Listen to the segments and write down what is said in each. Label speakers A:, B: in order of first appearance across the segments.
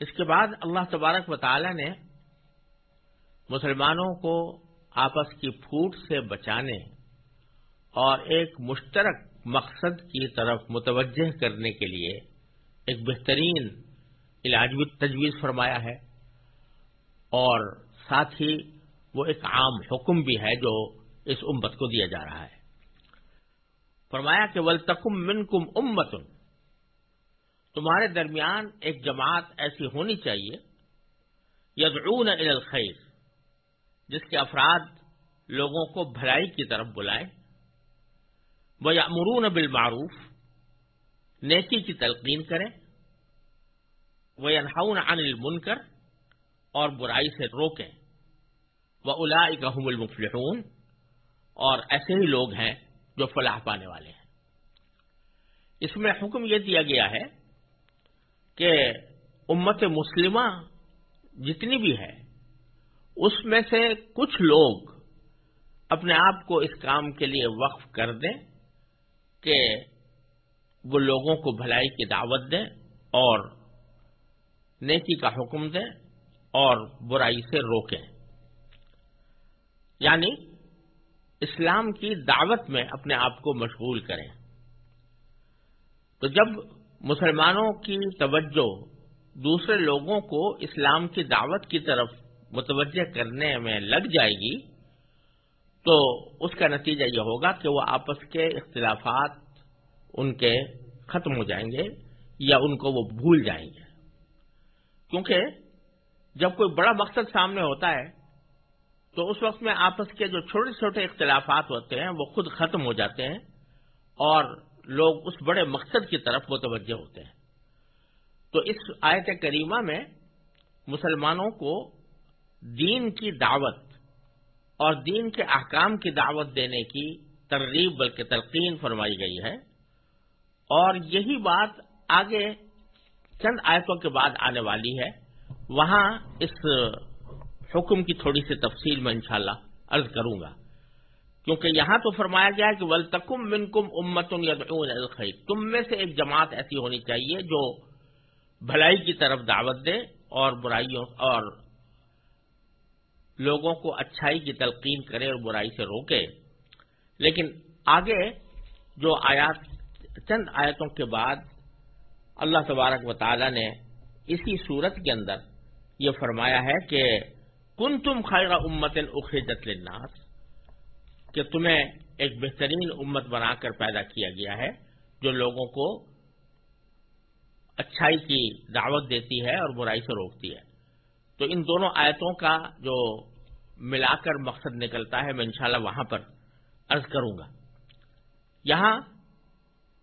A: اس کے بعد اللہ تبارک و تعالی نے مسلمانوں کو آپس کی پھوٹ سے بچانے اور ایک مشترک مقصد کی طرف متوجہ کرنے کے لیے ایک بہترین علاج بھی تجویز فرمایا ہے اور ساتھ ہی وہ ایک عام حکم بھی ہے جو اس امت کو دیا جا رہا ہے۔ فرمایا کہ ولتکم من کم امتن تمہارے درمیان ایک جماعت ایسی ہونی چاہیے، یدعون الى الخیر، جس کے افراد لوگوں کو بھلائی کی طرف بلائیں وہ یامرون بالمعروف، نیکی کی تلقین کریں وہ انہاؤن عن المنکر، اور برائی سے روکیں وہ الا المفلحون، اور ایسے ہی لوگ ہیں جو فلاح پانے والے ہیں۔ اس میں حکم یہ دیا گیا ہے کہ امت مسلمہ جتنی بھی ہے، اس میں سے کچھ لوگ اپنے آپ کو اس کام کے لیے وقف کر دیں کہ وہ لوگوں کو بھلائی کی دعوت دیں اور نیکی کا حکم دیں اور برائی سے روکیں۔ یعنی اسلام کی دعوت میں اپنے آپ کو مشغول کریں۔ تو جب مسلمانوں کی توجہ دوسرے لوگوں کو اسلام کی دعوت کی طرف متوجہ کرنے میں لگ جائے گی، تو اس کا نتیجہ یہ ہوگا کہ وہ آپس کے اختلافات ان کے ختم ہو جائیں گے یا ان کو وہ بھول جائیں گے۔ کیونکہ جب کوئی بڑا مقصد سامنے ہوتا ہے، تو اس وقت میں آپس کے جو چھوٹے چھوٹے اختلافات ہوتے ہیں، وہ خود ختم ہو جاتے ہیں اور لوگ اس بڑے مقصد کی طرف متوجہ ہوتے ہیں۔ تو اس آیت کریمہ میں مسلمانوں کو دین کی دعوت اور دین کے احکام کی دعوت دینے کی ترغیب بلکہ تلقین فرمائی گئی ہے۔ اور یہی بات آگے چند آیتوں کے بعد آنے والی ہے۔ وہاں اس حکم کی تھوڑی سی تفصیل میں انشاءاللہ عرض کروں گا۔ کیونکہ یہاں تو فرمایا گیا کہ ولتکم من کم امتن یا تم میں سے ایک جماعت ایسی ہونی چاہیے جو بھلائی کی طرف دعوت دے اور برائیوں اور لوگوں کو اچھائی کی تلقین کرے اور برائی سے روکے۔ لیکن آگے جو آیات، چند آیتوں کے بعد اللہ تبارک و تعالی نے اسی صورت کے اندر یہ فرمایا ہے کہ کن تم خیر امت اخرجت للناس۔ کہ تمہیں ایک بہترین امت بنا کر پیدا کیا گیا ہے جو لوگوں کو اچھائی کی دعوت دیتی ہے اور برائی سے روکتی ہے۔ تو ان دونوں آیتوں کا جو ملا کر مقصد نکلتا ہے، میں انشاءاللہ وہاں پر عرض کروں گا۔ یہاں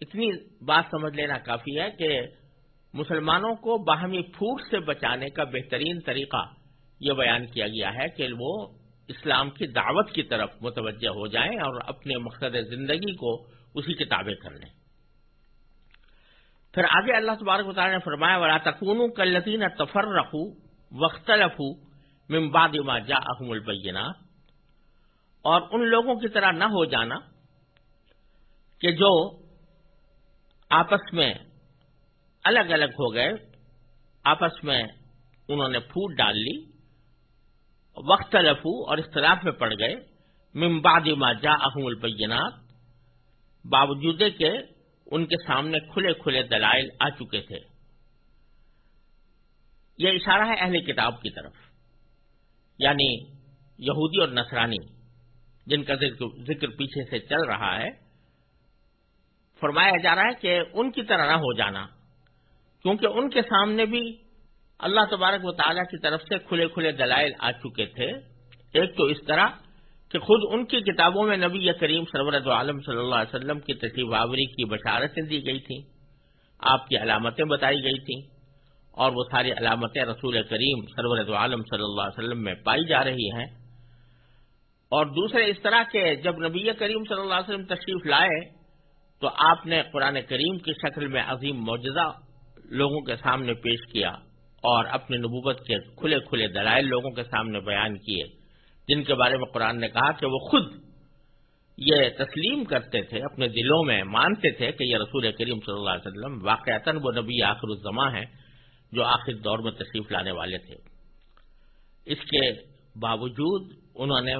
A: اتنی بات سمجھ لینا کافی ہے کہ مسلمانوں کو باہمی پھوٹ سے بچانے کا بہترین طریقہ یہ بیان کیا گیا ہے کہ وہ اسلام کی دعوت کی طرف متوجہ ہو جائیں اور اپنے مقصد زندگی کو اسی کتابیں کر لیں۔ پھر آگے اللہ تبارک تعالیٰ نے فرمایا والا تکون کلطین تفر رکھوں وقت رکھوں ممباد ما جا احم البینات اور ان لوگوں کی طرح نہ ہو جانا کہ جو آپس میں الگ الگ ہو گئے، آپس میں انہوں نے پھوٹ ڈال لی وقت لفو اور اختلاف میں پڑ گئے۔ ممباد ما جا احم البینات۔ باوجود کے ان کے سامنے کھلے کھلے دلائل آ چکے تھے۔ یہ اشارہ ہے اہل کتاب کی طرف۔ یعنی یہودی اور نصرانی، جن کا ذکر پیچھے سے چل رہا ہے۔ فرمایا جا رہا ہے کہ ان کی طرح نہ ہو جانا، کیونکہ ان کے سامنے بھی اللہ تبارک و تعالیٰ کی طرف سے کھلے کھلے دلائل آ چکے تھے۔ ایک تو اس طرح کہ خود ان کی کتابوں میں نبی کریم سرورت عالم صلی اللہ علیہ وسلم کی تشریف آوری کی بشارتیں دی گئی تھیں، آپ کی علامتیں بتائی گئی تھیں اور وہ ساری علامتیں رسول کریم سرورت عالم صلی اللہ علیہ وسلم میں پائی جا رہی ہیں۔ اور دوسرے اس طرح کے جب نبی کریم صلی اللہ علیہ وسلم تشریف لائے تو آپ نے قرآن کریم کی شکل میں عظیم معجزہ لوگوں کے سامنے پیش کیا۔ اور اپنی نبوت کے کھلے کھلے دلائل لوگوں کے سامنے بیان کیے، جن کے بارے میں قرآن نے کہا کہ وہ خود یہ تسلیم کرتے تھے، اپنے دلوں میں مانتے تھے کہ یہ رسول کریم صلی اللہ علیہ وسلم واقعات وہ نبی آخر الزماں ہیں جو آخر دور میں تشریف لانے والے تھے۔ اس کے باوجود انہوں نے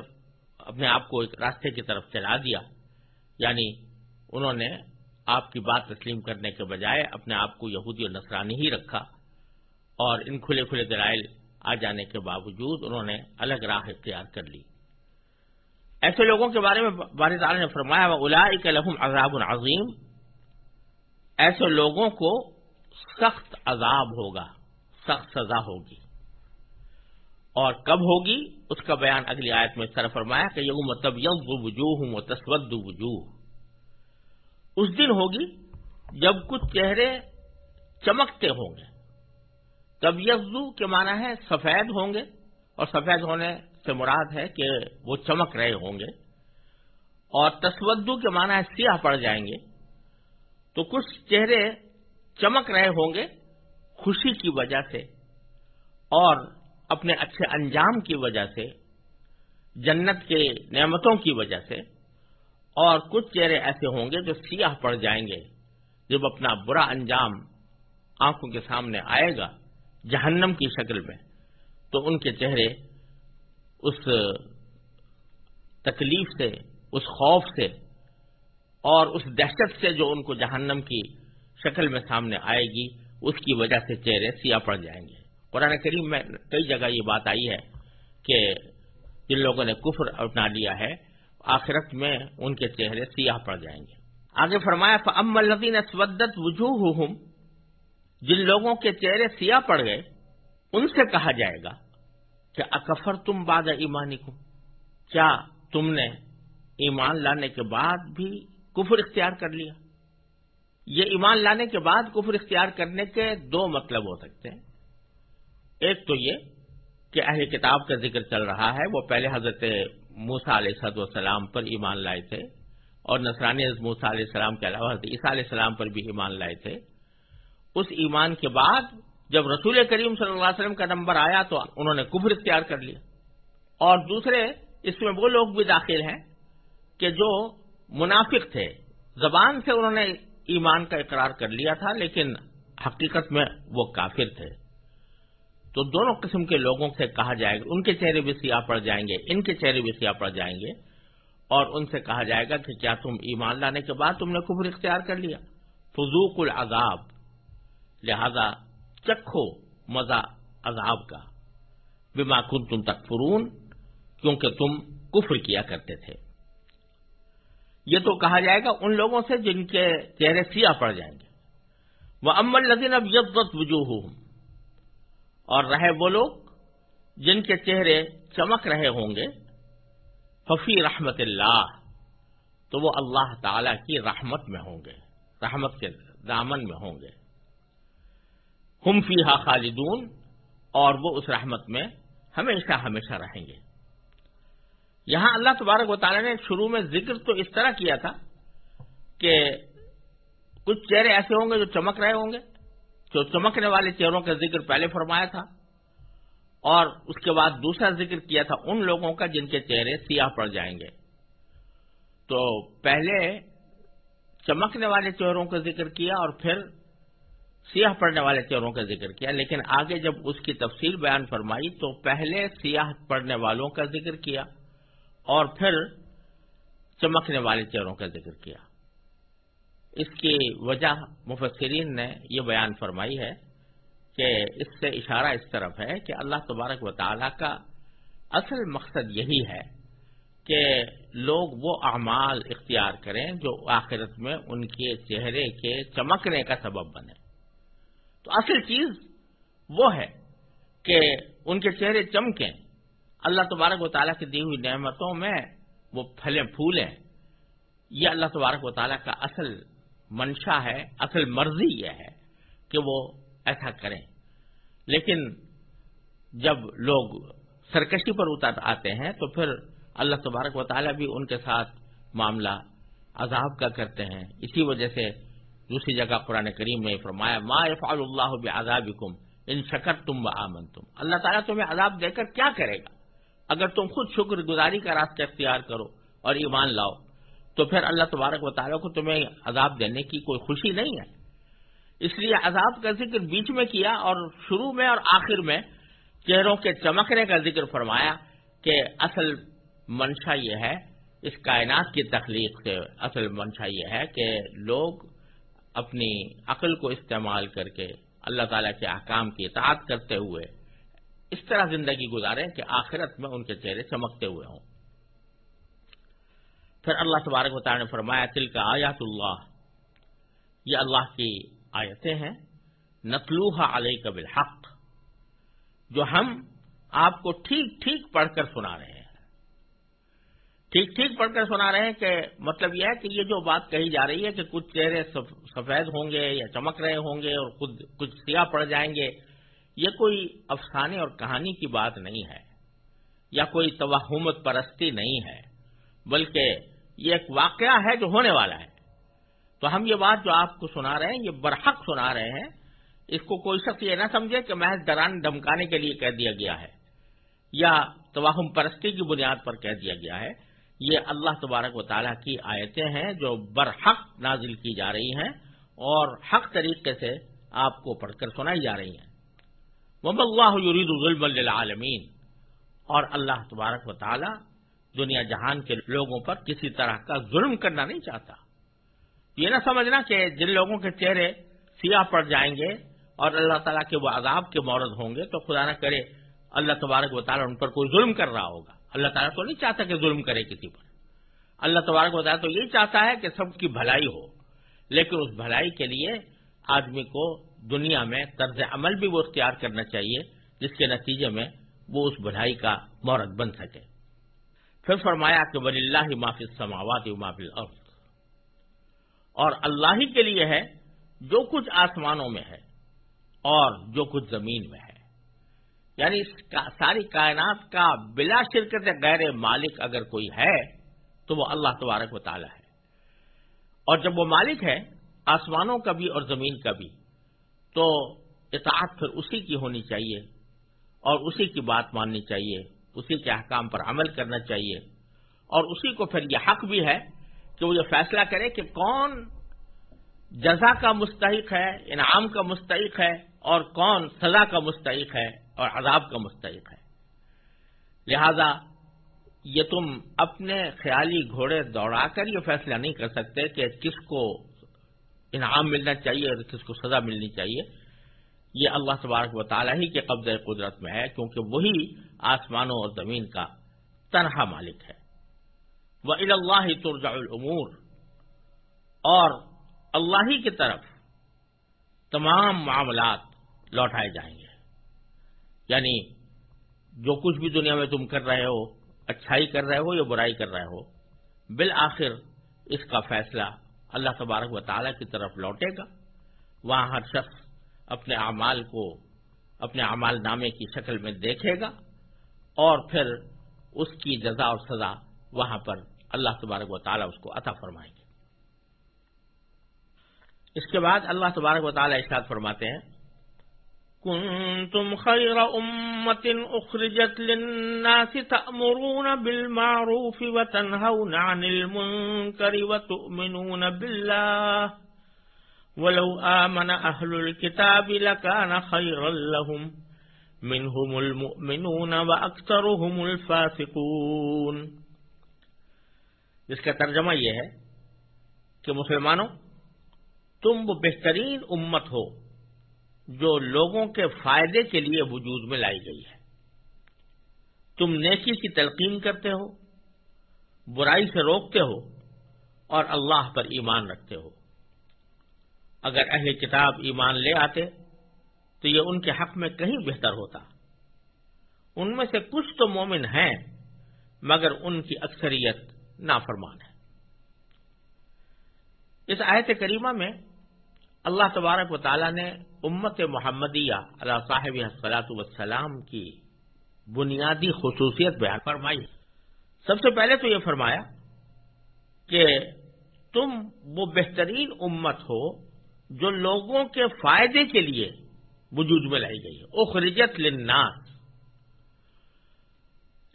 A: اپنے آپ کو ایک راستے کی طرف چلا دیا یعنی انہوں نے آپ کی بات تسلیم کرنے کے بجائے اپنے آپ کو یہودی اور نصرانی ہی رکھا۔ اور ان کھلے کھلے دلائل آ جانے کے باوجود انہوں نے الگ راہ اختیار کر لی۔ ایسے لوگوں کے بارے میں بار تعالیٰ نے فرمایا وہ الا لحم عذاب العظیم ایسے لوگوں کو سخت عذاب ہوگا، سخت سزا ہوگی۔ اور کب ہوگی؟ اس کا بیان اگلی آیت میں سر فرمایا کہ یہ مطلب وجوہ ہوں وجوہ۔ اس دن ہوگی جب کچھ چہرے چمکتے ہوں گے۔ تبیزو کے معنی ہے سفید ہوں گے اور سفید ہونے سے مراد ہے کہ وہ چمک رہے ہوں گے اور تسودو کے معنی ہے سیاہ پڑ جائیں گے تو کچھ چہرے چمک رہے ہوں گے خوشی کی وجہ سے اور اپنے اچھے انجام کی وجہ سے، جنت کے نعمتوں کی وجہ سے اور کچھ چہرے ایسے ہوں گے جو سیاہ پڑ جائیں گے جب اپنا برا انجام آنکھوں کے سامنے آئے گا۔ جہنم کی شکل میں، تو ان کے چہرے اس تکلیف سے، اس خوف سے اور اس دہشت سے جو ان کو جہنم کی شکل میں سامنے آئے گی، اس کی وجہ سے چہرے سیاہ پڑ جائیں گے۔ قرآن کریم میں کئی جگہ یہ بات آئی ہے کہ جن لوگوں نے کفر اپنا لیا ہے، آخرت میں ان کے چہرے سیاہ پڑ جائیں گے۔ آگے فرمایا ام الدین اسودت وجوہ جن لوگوں کے چہرے سیاہ پڑ گئے، ان سے کہا جائے گا کہ اکفر تم باد ایمانی کو کیا تم نے ایمان لانے کے بعد بھی کفر اختیار کر لیا؟ یہ ایمان لانے کے بعد کفر اختیار کرنے کے دو مطلب ہو سکتے ہیں۔ ایک تو یہ کہ اہل کتاب کا ذکر چل رہا ہے، وہ پہلے حضرت موسا علیہ صد والسلام پر ایمان لائے تھے اور نصرانی موسا علیہ السلام کے علاوہ حضرت عیسیٰ علیہ السلام پر بھی ایمان لائے تھے۔ اس ایمان کے بعد جب رسول کریم صلی اللہ علیہ وسلم کا نمبر آیا تو انہوں نے کفر اختیار کر لیا۔ اور دوسرے، اس میں وہ لوگ بھی داخل ہیں کہ جو منافق تھے۔ زبان سے انہوں نے ایمان کا اقرار کر لیا تھا، لیکن حقیقت میں وہ کافر تھے۔ تو دونوں قسم کے لوگوں سے کہا جائے گا، ان کے چہرے بھی سیاہ پڑ جائیں گے، ان کے چہرے بھی سیاہ پڑ جائیں گے۔ اور ان سے کہا جائے گا کہ کیا تم ایمان لانے کے بعد تم نے کفر اختیار کر لیا؟ فضوق العذاب۔ لہذا چکھو مزہ عذاب کا۔ بما کن تم تکفرون، کیونکہ تم کفر کیا کرتے تھے۔ یہ تو کہا جائے گا ان لوگوں سے جن کے چہرے سیاہ پڑ جائیں گے۔ وہ امن لذین اب یب وجوہ اور رہے وہ لوگ جن کے چہرے چمک رہے ہوں گے۔ ففی رحمت اللہ تو وہ اللہ تعالی کی رحمت میں ہوں گے، رحمت کے دامن میں ہوں گے۔ ہم فی ہا خالدون اور وہ اس رحمت میں ہمیشہ ہمیشہ رہیں گے۔ یہاں اللہ تبارک و تعالیٰ نے شروع میں ذکر تو اس طرح کیا تھا کہ کچھ چہرے ایسے ہوں گے جو چمک رہے ہوں گے، جو چمکنے والے چہروں کا ذکر پہلے فرمایا تھا اور اس کے بعد دوسرا ذکر کیا تھا ان لوگوں کا جن کے چہرے سیاہ پڑ جائیں گے۔ تو پہلے چمکنے والے چہروں کا ذکر کیا اور پھر سیاہ پڑنے والے چہروں کا ذکر کیا، لیکن آگے جب اس کی تفصیل بیان فرمائی تو پہلے سیاہ پڑنے والوں کا ذکر کیا اور پھر چمکنے والے چہروں کا ذکر کیا۔ اس کی وجہ مفسرین نے یہ بیان فرمائی ہے کہ اس سے اشارہ اس طرف ہے کہ اللہ تبارک و تعالی کا اصل مقصد یہی ہے کہ لوگ وہ اعمال اختیار کریں جو آخرت میں ان کے چہرے کے چمکنے کا سبب بنے تو اصل چیز وہ ہے کہ ان کے چہرے چمکیں۔ اللہ تبارک و تعالیٰ کی دی ہوئی نعمتوں میں وہ پھلیں پھولیں یہ اللہ تبارک و تعالیٰ کا اصل منشا ہے، اصل مرضی یہ ہے کہ وہ ایسا کریں۔ لیکن جب لوگ سرکشی پر اتر آتے ہیں تو پھر اللہ تبارک و تعالیٰ بھی ان کے ساتھ معاملہ عذاب کا کرتے ہیں۔ اسی وجہ سے دوسری جگہ قرآن کریم میں فرمایا، ما یفعل اللہ بعذابکم کم ان شکر تم و آمن تم اللہ تعالیٰ تمہیں عذاب دے کر کیا کرے گا؟ اگر تم خود شکر گزاری کا راستہ اختیار کرو اور ایمان لاؤ، تو پھر اللہ تبارک و تعالیٰ کو تمہیں عذاب دینے کی کوئی خوشی نہیں ہے۔ اس لیے عذاب کا ذکر بیچ میں کیا اور شروع میں اور آخر میں چہروں کے چمکنے کا ذکر فرمایا کہ اصل منشا یہ ہے، اس کائنات کی تخلیق سے اصل منشا یہ ہے کہ لوگ اپنی عقل کو استعمال کر کے اللہ تعالیٰ کے احکام کی اطاعت کرتے ہوئے اس طرح زندگی گزاریں کہ آخرت میں ان کے چہرے چمکتے ہوئے ہوں۔ پھر اللہ تبارک و تعالیٰ نے فرمایا تل کا آیات اللہ، یہ اللہ کی آیتیں ہیں نتلوحا علیہ کا بالحق، جو ہم آپ کو ٹھیک ٹھیک پڑھ کر سنا رہے ہیں۔ ٹھیک ٹھیک، پڑھ کر سنا رہے ہیں کہ مطلب یہ ہے کہ یہ جو بات کہی جا رہی ہے کہ کچھ چہرے سفید ہوں گے یا چمک رہے ہوں گے اور خود، کچھ سیاہ پڑ جائیں گے، یہ کوئی افسانے اور کہانی کی بات نہیں ہے، یا کوئی توہمت پرستی نہیں ہے، بلکہ یہ ایک واقعہ ہے جو ہونے والا ہے۔ تو ہم یہ بات جو آپ کو سنا رہے ہیں، یہ برحق سنا رہے ہیں، اس کو کوئی شخص یہ نہ سمجھے کہ محض دران دمکانے کے لیے کہہ دیا گیا ہے، یا توہم پرستی کی بنیاد پر کہہ دیا گیا ہے۔ یہ اللہ تبارک و تعالیٰ کی آیتیں ہیں جو برحق نازل کی جا رہی ہیں اور حق طریقے سے آپ کو پڑھ کر سنائی جا رہی ہیں۔ محمد اللہ یرید ظلم للعالمین اور اللہ تبارک و تعالیٰ دنیا جہان کے لوگوں پر کسی طرح کا ظلم کرنا نہیں چاہتا۔ یہ نہ سمجھنا کہ جن لوگوں کے چہرے سیاہ پڑ جائیں گے اور اللہ تعالیٰ کے وہ عذاب کے مورد ہوں گے تو خدا نہ کرے اللہ تبارک و تعالیٰ ان پر کوئی ظلم کر رہا ہوگا۔ اللہ تعالیٰ تو نہیں چاہتا کہ ظلم کرے کسی پر۔ اللہ تبارک و تعالیٰ تو یہی چاہتا ہے کہ سب کی بھلائی ہو، لیکن اس بھلائی کے لیے آدمی کو دنیا میں طرز عمل بھی وہ اختیار کرنا چاہیے، جس کے نتیجے میں وہ اس بھلائی کا مورد بن سکے۔ پھر فرمایا کہ ولی اللہ معافی سماوات معافی الارض اور اللہ ہی کے لیے ہے جو کچھ آسمانوں میں ہے اور جو کچھ زمین میں ہے۔ یعنی اس ساری کائنات کا بلا شرکت غیر مالک اگر کوئی ہے، تو وہ اللہ تبارک و تعالی ہے۔ اور جب وہ مالک ہے، آسمانوں کا بھی اور زمین کا بھی، تو اطاعت پھر اسی کی ہونی چاہیے اور اسی کی بات ماننی چاہیے، اسی کے احکام پر عمل کرنا چاہیے۔ اور اسی کو پھر یہ حق بھی ہے کہ وہ یہ فیصلہ کرے کہ کون جزا کا مستحق ہے، انعام کا مستحق ہے اور کون سزا کا مستحق ہے۔ اور عذاب کا مستحق ہے۔ لہذا یہ تم اپنے خیالی گھوڑے دوڑا کر یہ فیصلہ نہیں کر سکتے کہ کس کو انعام ملنا چاہیے اور کس کو سزا ملنی چاہیے۔ یہ اللہ تبارک و تعالیٰ ہی کے قبضۂ قدرت میں ہے، کیونکہ وہی آسمانوں اور زمین کا تنہا مالک ہے۔ وہ اللہ ترجع العمور اور اللہ ہی کی طرف تمام معاملات لوٹائے جائیں گے۔ یعنی جو کچھ بھی دنیا میں تم کر رہے ہو، اچھائی کر رہے ہو یا برائی کر رہے ہو، بالآخر اس کا فیصلہ اللہ تبارک و تعالیٰ کی طرف لوٹے گا۔ وہاں ہر شخص اپنے اعمال کو، اپنے اعمال نامے کی شکل میں دیکھے گا اور پھر اس کی جزا اور سزا وہاں پر اللہ تبارک و تعالیٰ اس کو عطا فرمائیں گے اس کے بعد اللہ تبارک و تعالیٰ اشاد فرماتے ہیں كنتم خير أمة أخرجت للناس تأمرون بالمعروف وتنهون عن المنكر وتؤمنون بالله ولو آمن أهل الكتاب لكان خيرا لهم منهم المؤمنون وأكثرهم الفاسقون جس کا ترجمہ یہ ہے کہ مسلمانوں، تم وہ بہترین امت ہو جو لوگوں کے فائدے کے لیے وجود میں لائی گئی ہے۔ تم نیکی کی تلقین کرتے ہو، برائی سے روکتے ہو اور اللہ پر ایمان رکھتے ہو۔ اگر اہل کتاب ایمان لے آتے تو یہ ان کے حق میں کہیں بہتر ہوتا۔ ان میں سے کچھ تو مومن ہیں، مگر ان کی اکثریت نافرمان ہے۔ اس آیت کریمہ میں اللہ تبارک و تعالیٰ نے امت محمدیہ علیہ صاحب صلاحت وسلام کی بنیادی خصوصیت بیان فرمائی۔ سب سے پہلے تو یہ فرمایا کہ تم وہ بہترین امت ہو جو لوگوں کے فائدے کے لیے وجود میں لائی گئی ہے۔ اخرجت لناس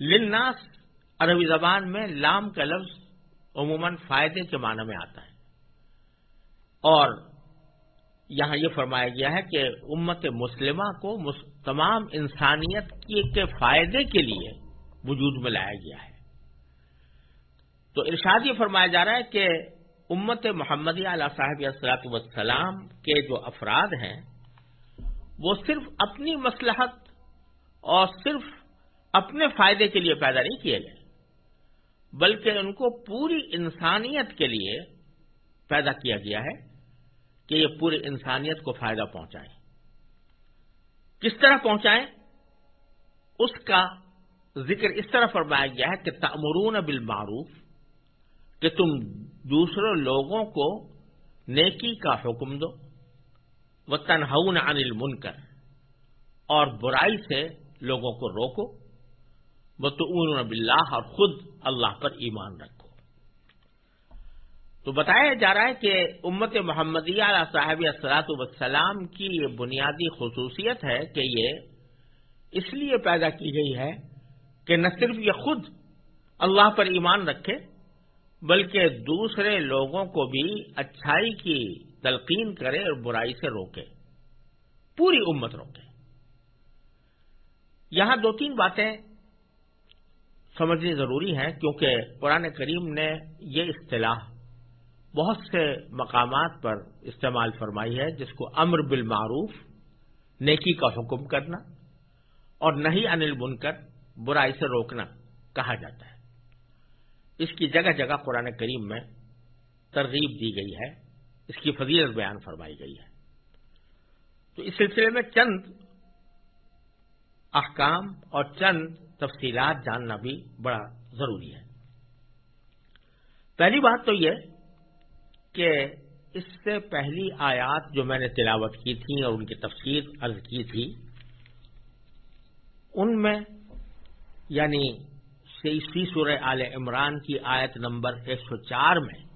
A: لناس عربی زبان میں لام کا لفظ عموماً فائدے کے معنی میں آتا ہے۔ اور یہاں یہ فرمایا گیا ہے کہ امت مسلمہ کو تمام انسانیت کے فائدے کے لیے وجود میں لایا گیا ہے۔ تو ارشاد یہ فرمایا جا رہا ہے کہ امت محمدیہ علیہ صاحب السلاط وسلام کے جو افراد ہیں، وہ صرف اپنی مسلحت اور صرف اپنے فائدے کے لیے پیدا نہیں کیے گئے، بلکہ ان کو پوری انسانیت کے لیے پیدا کیا گیا ہے۔ کہ یہ پوری انسانیت کو فائدہ پہنچائیں۔ کس طرح پہنچائیں؟ اس کا ذکر اس طرح فرمایا گیا ہے کہ تمرون بالمعروف، کہ تم دوسرے لوگوں کو نیکی کا حکم دو وہ تنہون عن المنکر، اور برائی سے لوگوں کو روکو وہ تو باللہ، اور خود اللہ پر ایمان رکھو۔ تو بتایا جا رہا ہے کہ امت محمدیہ صاحب اصلاۃ وسلام کی یہ بنیادی خصوصیت ہے کہ یہ اس لیے پیدا کی گئی ہے کہ نہ صرف یہ خود اللہ پر ایمان رکھے، بلکہ دوسرے لوگوں کو بھی اچھائی کی تلقین کرے اور برائی سے روکے، پوری امت روکے۔ یہاں دو تین باتیں سمجھنی ضروری ہیں، کیونکہ قرآن کریم نے یہ اصطلاح بہت سے مقامات پر استعمال فرمائی ہے، جس کو امر بالمعروف، نیکی کا حکم کرنا اور نہیں انل بن کر برائی سے روکنا کہا جاتا ہے۔ اس کی جگہ جگہ قرآن کریم میں ترغیب دی گئی ہے، اس کی فضیلت بیان فرمائی گئی ہے۔ تو اس سلسلے میں چند احکام اور چند تفصیلات جاننا بھی بڑا ضروری ہے۔ پہلی بات تو یہ کہ اس سے پہلی آیات جو میں نے تلاوت کی تھی اور ان کی تفسیر عرض کی تھی، ان میں یعنی سی سورہ آل عمران کی آیت نمبر ایک سو چار میں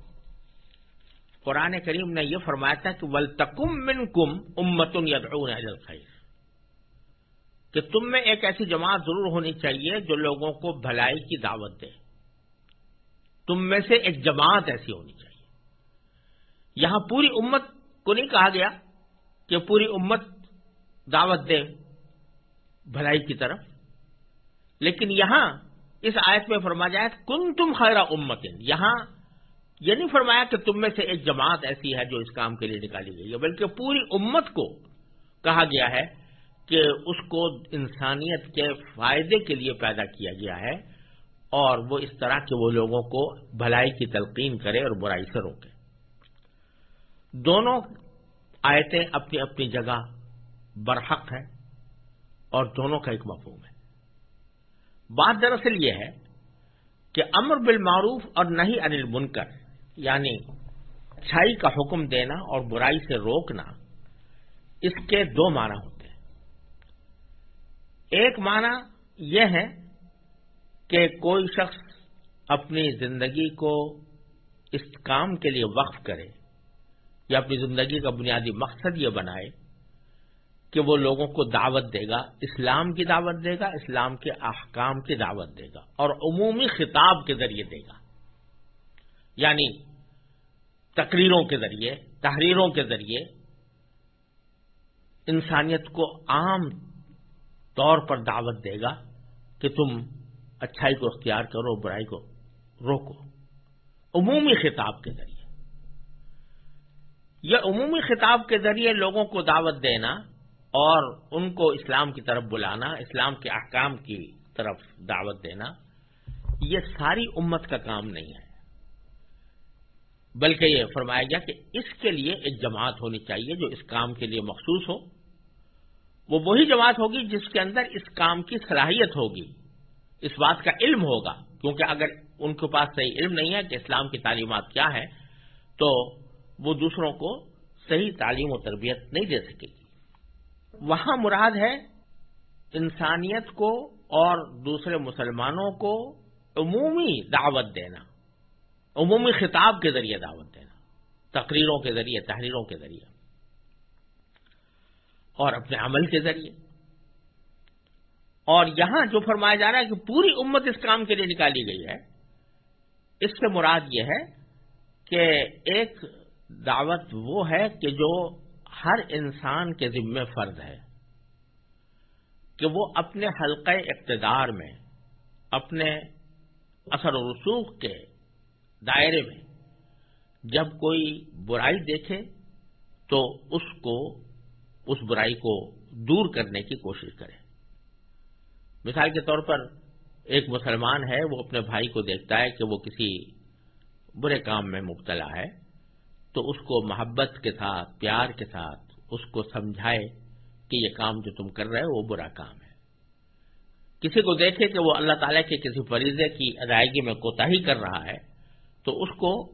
A: قرآن کریم نے یہ فرمایا تھا کہ ولتکم من کم امتن یدعون خیر کہ تم میں ایک ایسی جماعت ضرور ہونی چاہیے جو لوگوں کو بھلائی کی دعوت دے۔ تم میں سے ایک جماعت ایسی ہونی چاہیے۔ یہاں پوری امت کو نہیں کہا گیا کہ پوری امت دعوت دے بھلائی کی طرف۔ لیکن یہاں اس آیت میں فرمایا جائے کن تم خیر امتن۔ یہاں یہ نہیں فرمایا کہ تم میں سے ایک جماعت ایسی ہے جو اس کام کے لیے نکالی گئی ہے، بلکہ پوری امت کو کہا گیا ہے کہ اس کو انسانیت کے فائدے کے لیے پیدا کیا گیا ہے اور وہ اس طرح کے وہ لوگوں کو بھلائی کی تلقین کرے اور برائی سے روکے۔ دونوں آیتیں اپنی اپنی جگہ برحق ہیں اور دونوں کا ایک مفہوم ہے۔ بات دراصل یہ ہے کہ امر بالمعروف اور نہیں انل منکر یعنی اچھائی کا حکم دینا اور برائی سے روکنا، اس کے دو معنی ہوتے ہیں۔ ایک معنی یہ ہے کہ کوئی شخص اپنی زندگی کو اس کام کے لیے وقف کرے۔ یا اپنی زندگی کا بنیادی مقصد یہ بنائے کہ وہ لوگوں کو دعوت دے گا، اسلام کی دعوت دے گا، اسلام کے احکام کی دعوت دے گا اور عمومی خطاب کے ذریعے دے گا۔ یعنی تقریروں کے ذریعے، تحریروں کے ذریعے انسانیت کو عام طور پر دعوت دے گا کہ تم اچھائی کو اختیار کرو، برائی کو روکو۔ عمومی خطاب کے ذریعے۔ یہ عمومی خطاب کے ذریعے لوگوں کو دعوت دینا اور ان کو اسلام کی طرف بلانا، اسلام کے احکام کی طرف دعوت دینا، یہ ساری امت کا کام نہیں ہے۔ بلکہ یہ فرمایا گیا کہ اس کے لیے ایک جماعت ہونی چاہیے جو اس کام کے لیے مخصوص ہو۔ وہ وہی جماعت ہوگی جس کے اندر اس کام کی صلاحیت ہوگی، اس بات کا علم ہوگا۔ کیونکہ اگر ان کے پاس صحیح علم نہیں ہے کہ اسلام کی تعلیمات کیا ہے تو وہ دوسروں کو صحیح تعلیم و تربیت نہیں دے سکے گی۔ وہاں مراد ہے انسانیت کو اور دوسرے مسلمانوں کو عمومی دعوت دینا، عمومی خطاب کے ذریعے دعوت دینا، تقریروں کے ذریعے، تحریروں کے ذریعے، اور اپنے عمل کے ذریعے۔ اور یہاں جو فرمایا جا رہا ہے کہ پوری امت اس کام کے لیے نکالی گئی ہے، اس سے مراد یہ ہے کہ ایک دعوت وہ ہے کہ جو ہر انسان کے ذمے فرض ہے، کہ وہ اپنے حلقہ اقتدار میں، اپنے اثر و رسوخ کے دائرے میں جب کوئی برائی دیکھے تو اس کو، اس برائی کو دور کرنے کی کوشش کرے۔ مثال کے طور پر ایک مسلمان ہے، وہ اپنے بھائی کو دیکھتا ہے کہ وہ کسی برے کام میں مبتلا ہے۔ تو اس کو محبت کے ساتھ، پیار کے ساتھ، اس کو سمجھائے کہ یہ کام جو تم کر رہے ہو وہ برا کام ہے۔ کسی کو دیکھے کہ وہ اللہ تعالیٰ کے کسی فریضے کی ادائیگی میں کوتا ہی کر رہا ہے، تو اس کو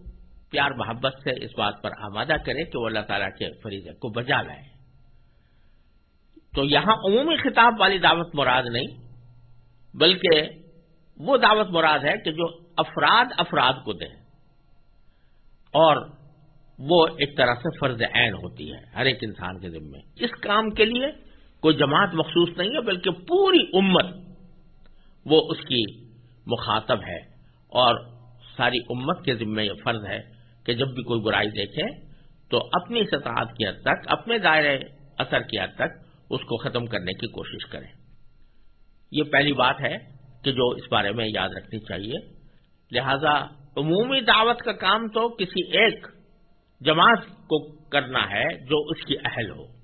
A: پیار محبت سے اس بات پر آمادہ کرے کہ وہ اللہ تعالیٰ کے فریضے کو بجا لائے۔ تو یہاں عمومی خطاب والی دعوت مراد نہیں، بلکہ وہ دعوت مراد ہے کہ جو افراد افراد کو دیں۔ اور وہ ایک طرح سے فرض عین ہوتی ہے، ہر ایک انسان کے ذمے۔ اس کام کے لیے کوئی جماعت مخصوص نہیں ہے، بلکہ پوری امت وہ اس کی مخاطب ہے اور ساری امت کے ذمے یہ فرض ہے کہ جب بھی کوئی برائی دیکھے تو اپنی سطحات کی حد تک، اپنے دائرے اثر کی حد تک اس کو ختم کرنے کی کوشش کریں۔ یہ پہلی بات ہے کہ جو اس بارے میں یاد رکھنی چاہیے۔ لہذا عمومی دعوت کا کام تو کسی ایک جماعت کو کرنا ہے جو اس کی اہل ہو۔